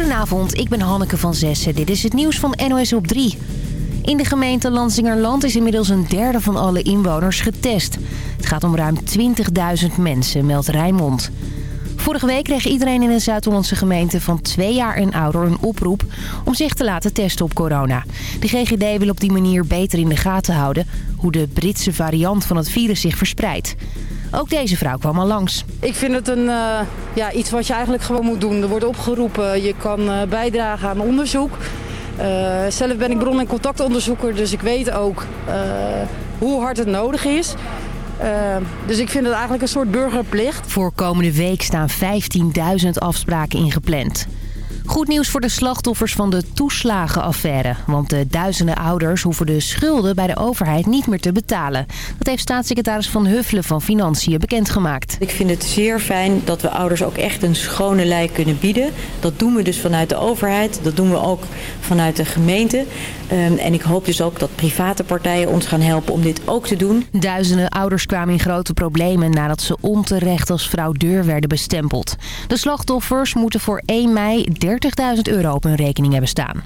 Goedenavond, ik ben Hanneke van Zessen. Dit is het nieuws van NOS op 3. In de gemeente Lansingerland is inmiddels een derde van alle inwoners getest. Het gaat om ruim 20.000 mensen, meldt Rijnmond. Vorige week kreeg iedereen in een Zuid-Hollandse gemeente van twee jaar en ouder een oproep om zich te laten testen op corona. De GGD wil op die manier beter in de gaten houden hoe de Britse variant van het virus zich verspreidt. Ook deze vrouw kwam al langs. Ik vind het een, uh, ja, iets wat je eigenlijk gewoon moet doen. Er wordt opgeroepen, je kan uh, bijdragen aan onderzoek. Uh, zelf ben ik bron- en contactonderzoeker, dus ik weet ook hoe hard het nodig is. dus ik vind het eigenlijk een soort burgerplicht. Voor komende week staan 15.000 afspraken ingepland. Goed nieuws voor de slachtoffers van de toeslagenaffaire. Want de duizenden ouders hoeven de schulden bij de overheid niet meer te betalen. Dat heeft staatssecretaris Van Huffelen van Financiën bekendgemaakt. Ik vind het zeer fijn dat we ouders ook echt een schone lei kunnen bieden. Dat doen we dus vanuit de overheid. Dat doen we ook vanuit de gemeente. En ik hoop dus ook dat private partijen ons gaan helpen om dit ook te doen. Duizenden ouders kwamen in grote problemen nadat ze onterecht als fraudeur werden bestempeld. De slachtoffers moeten voor 1 mei 30.000 euro op hun rekening hebben staan.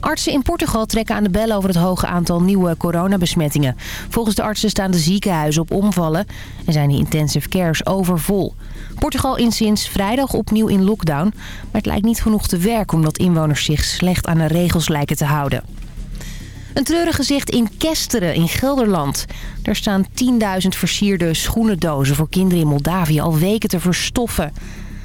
Artsen in Portugal trekken aan de bel over het hoge aantal nieuwe coronabesmettingen. Volgens de artsen staan de ziekenhuizen op omvallen en zijn de intensive cares overvol. Portugal is sinds vrijdag opnieuw in lockdown, maar het lijkt niet genoeg te werken omdat inwoners zich slecht aan de regels lijken te houden. Een treurig gezicht in Kesteren in Gelderland. Daar staan 10.000 versierde schoenendozen voor kinderen in Moldavië al weken te verstoffen.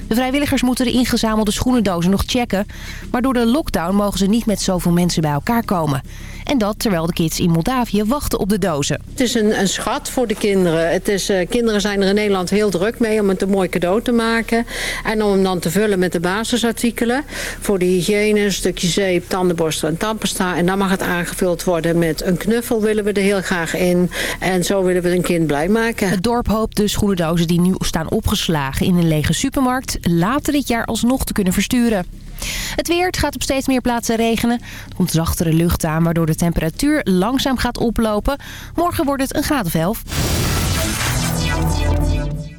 De vrijwilligers moeten de ingezamelde schoenendozen nog checken. Maar door de lockdown mogen ze niet met zoveel mensen bij elkaar komen. En dat terwijl de kids in Moldavië wachten op de dozen. Het is een, een schat voor de kinderen. Het is, uh, kinderen zijn er in Nederland heel druk mee om het een mooi cadeau te maken. En om hem dan te vullen met de basisartikelen. Voor de hygiëne, een stukje zeep, tandenborstel en tandpasta. En dan mag het aangevuld worden met een knuffel willen we er heel graag in. En zo willen we een kind blij maken. Het dorp hoopt de schoenendozen die nu staan opgeslagen in een lege supermarkt... later dit jaar alsnog te kunnen versturen. Het weer, gaat op steeds meer plaatsen regenen. Er komt zachtere lucht aan, waardoor de temperatuur langzaam gaat oplopen. Morgen wordt het een graad of 11.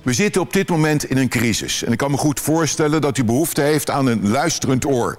We zitten op dit moment in een crisis. En ik kan me goed voorstellen dat u behoefte heeft aan een luisterend oor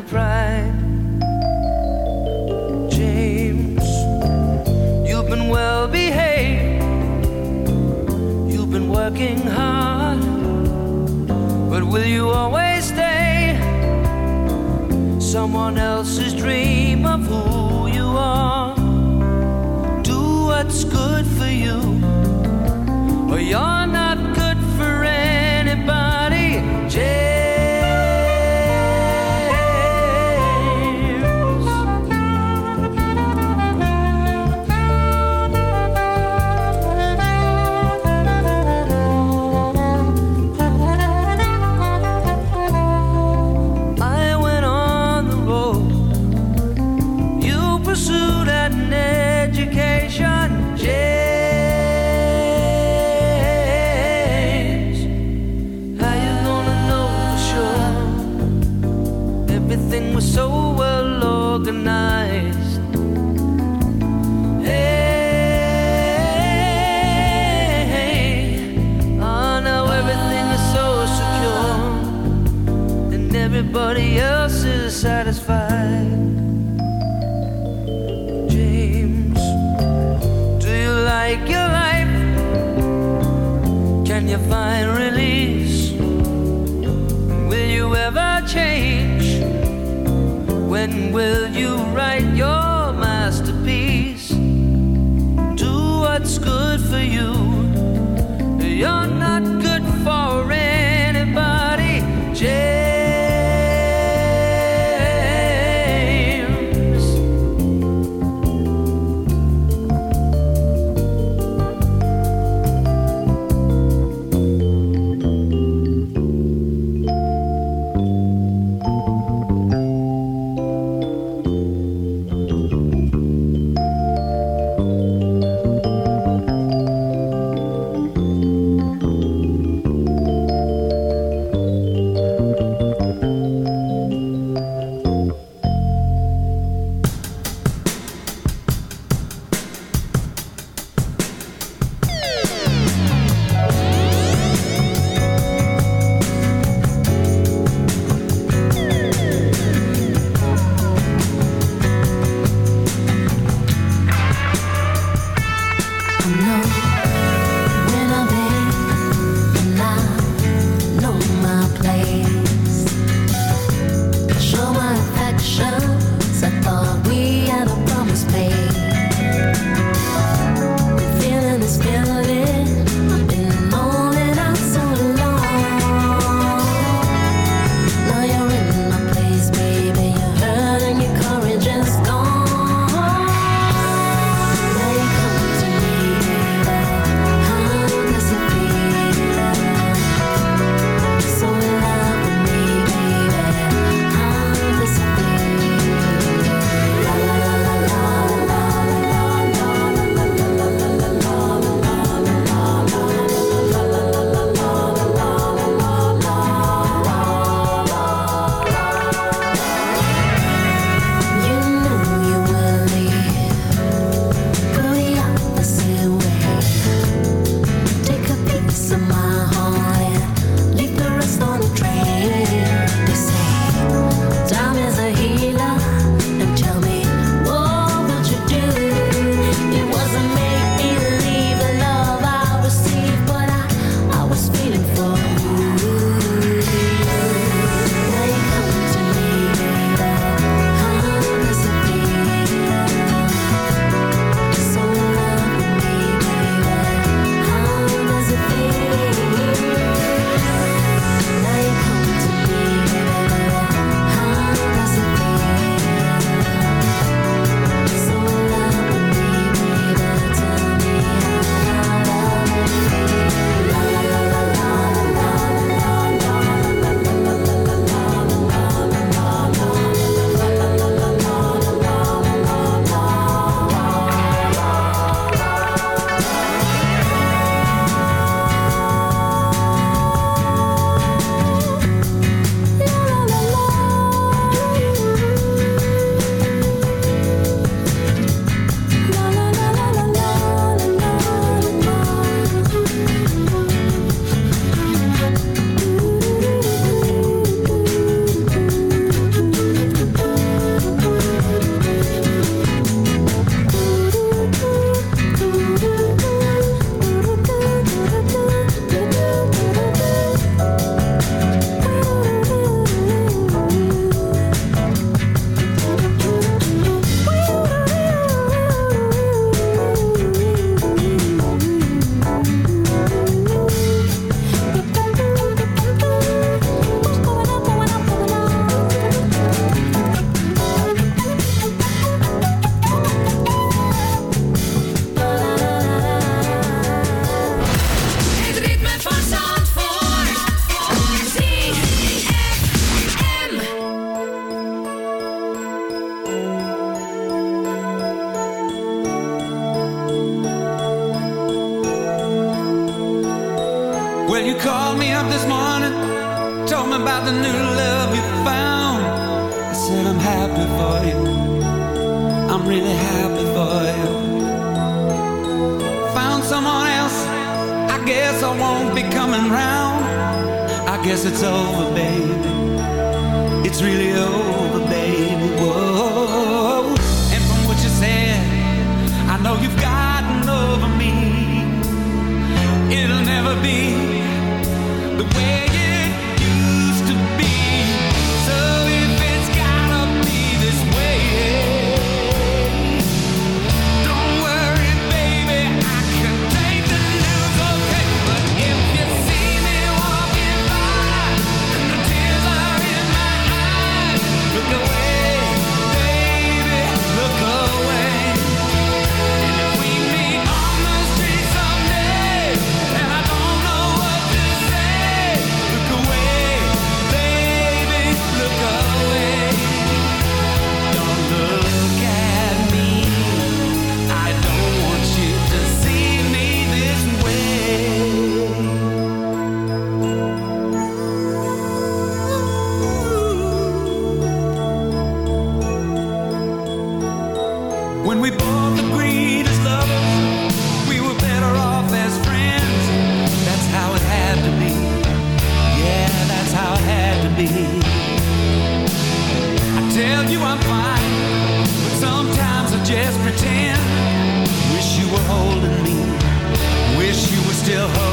my pride. James, you've been well behaved, you've been working hard, but will you always stay someone else's dream of who you are? Do what's good for you, or you're just pretend. Wish you were holding me. Wish you were still holding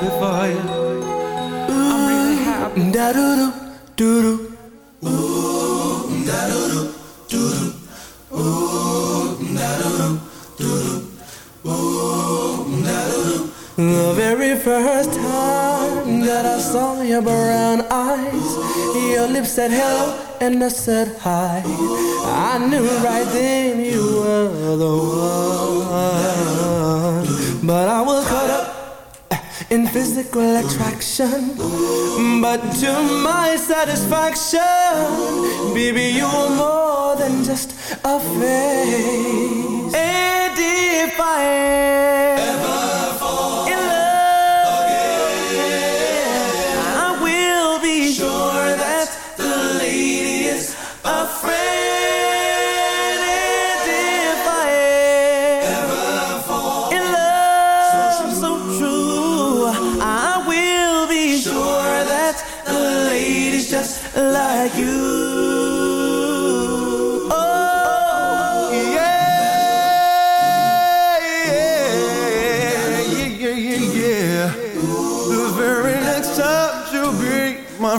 happy for you. I'm really happy. Da The very first time that I saw your brown eyes, your lips said hello and I said hi. I knew right then you were the one, but I was caught in physical attraction. But to my satisfaction, baby, you are more than just a face. And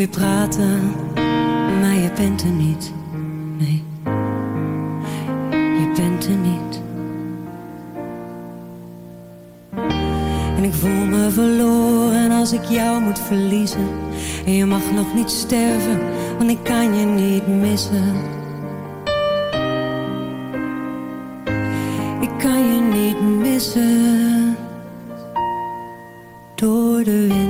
je praten, maar je bent er niet. Nee, je bent er niet. En ik voel me verloren als ik jou moet verliezen. En je mag nog niet sterven, want ik kan je niet missen. Ik kan je niet missen. Door de wind,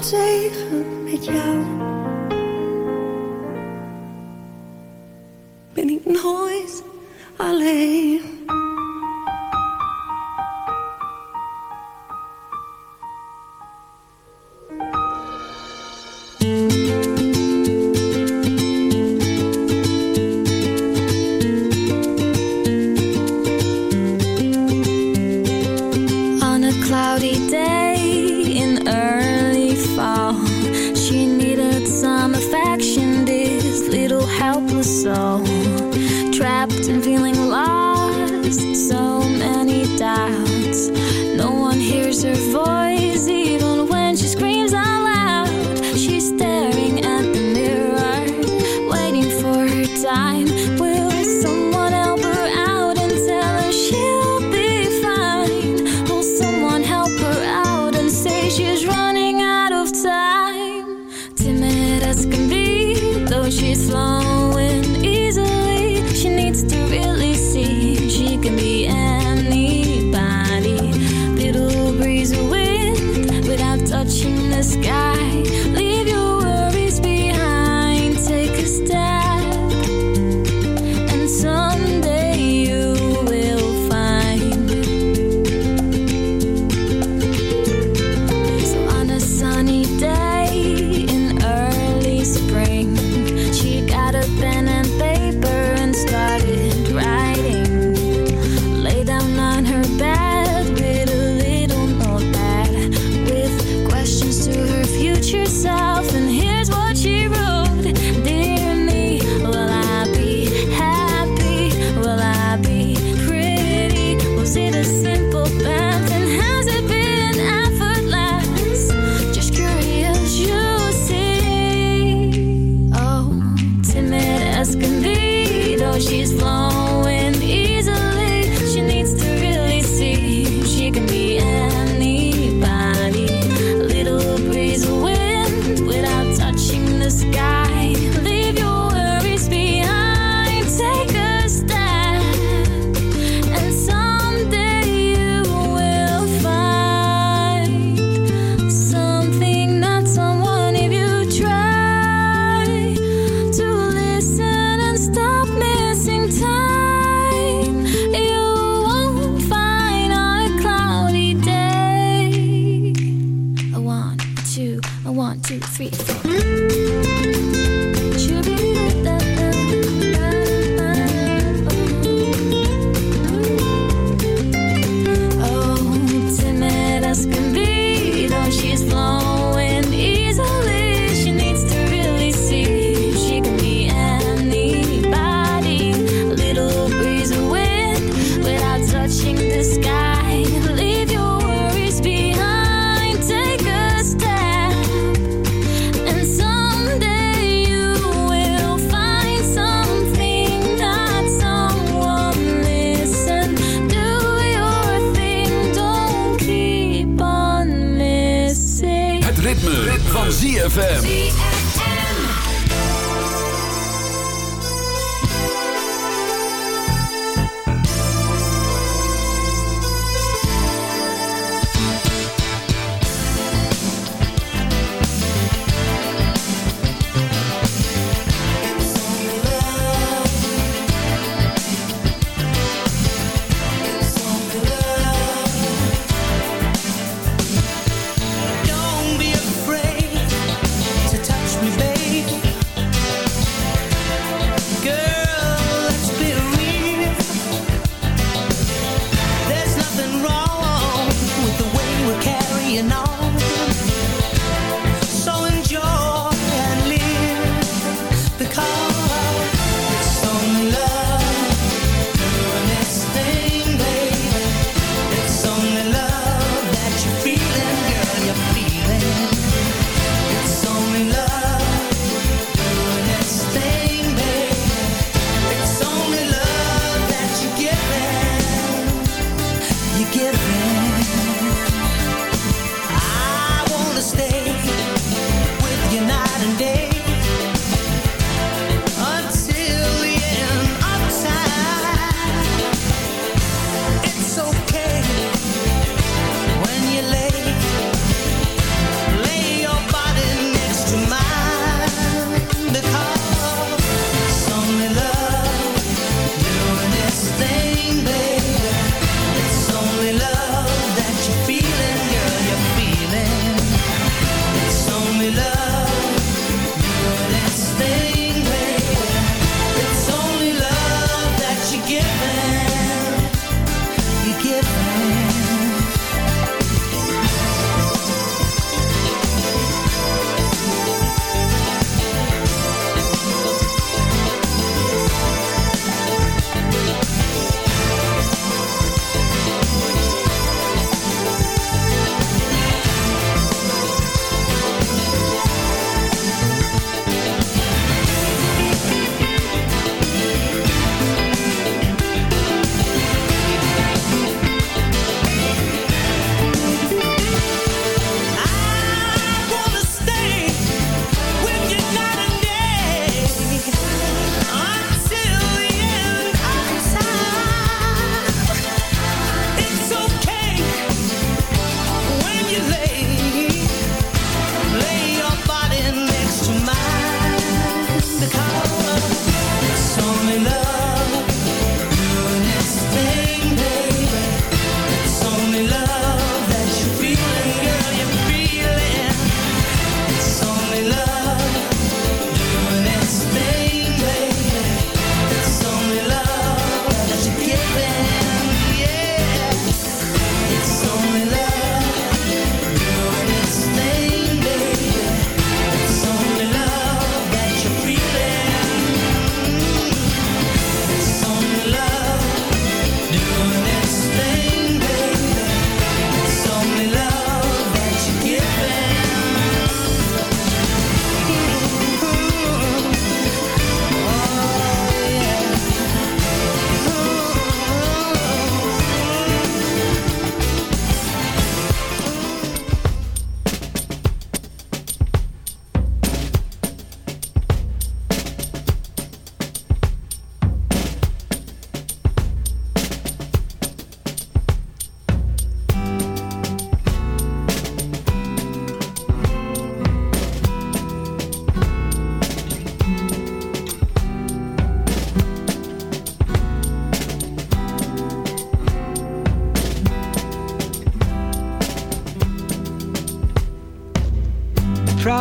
Tegen met jou.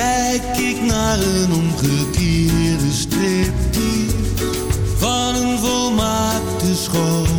Kijk ik naar een omgekeerde striptease van een volmaakte schoonheid.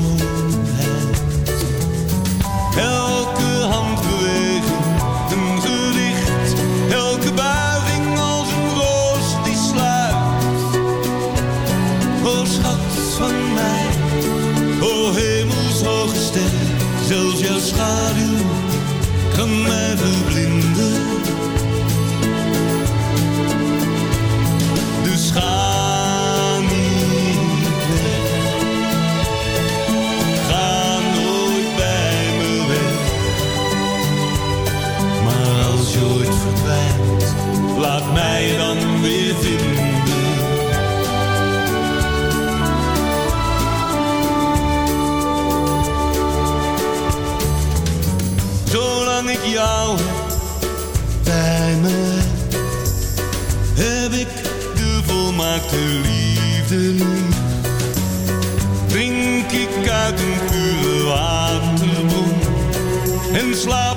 En slaap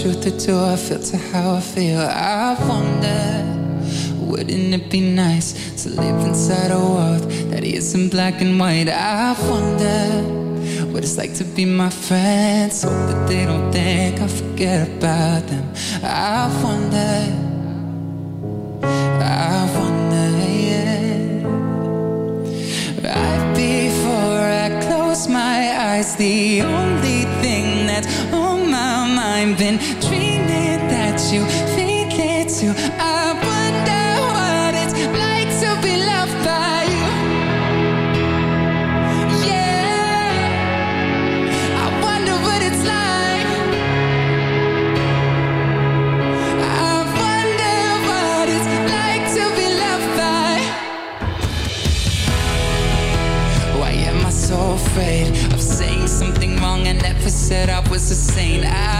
truth or I filter how I feel? I wonder, wouldn't it be nice to live inside a world that isn't black and white? I wonder what it's like to be my friends. Hope that they don't think I forget about them. I wonder. I wonder, yeah. Before I close my eyes, the only mind been dreaming that you feel it too. I wonder what it's like to be loved by you. Yeah, I wonder what it's like. I wonder what it's like to be loved by. Why am I so afraid of saying something wrong? I never said I was a saint. I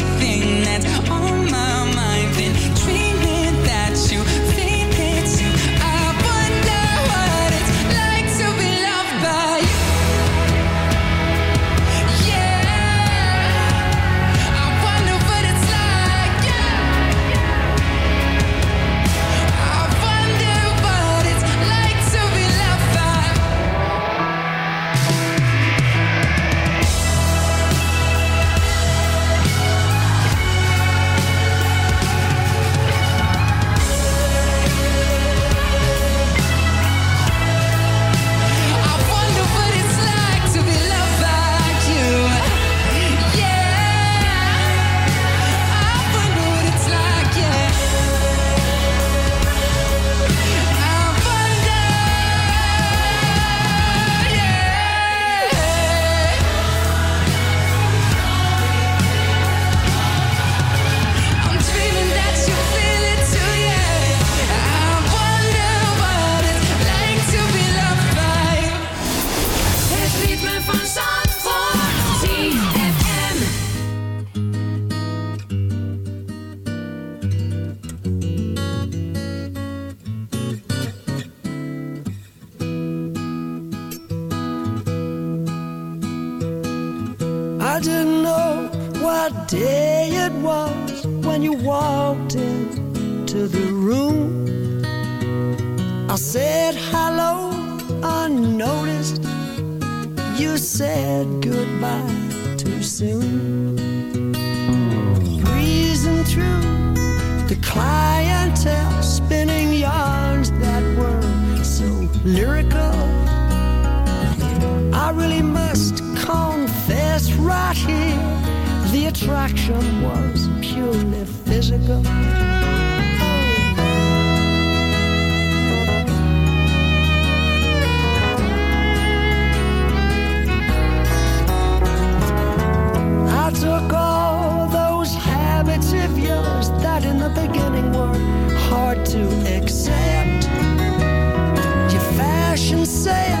say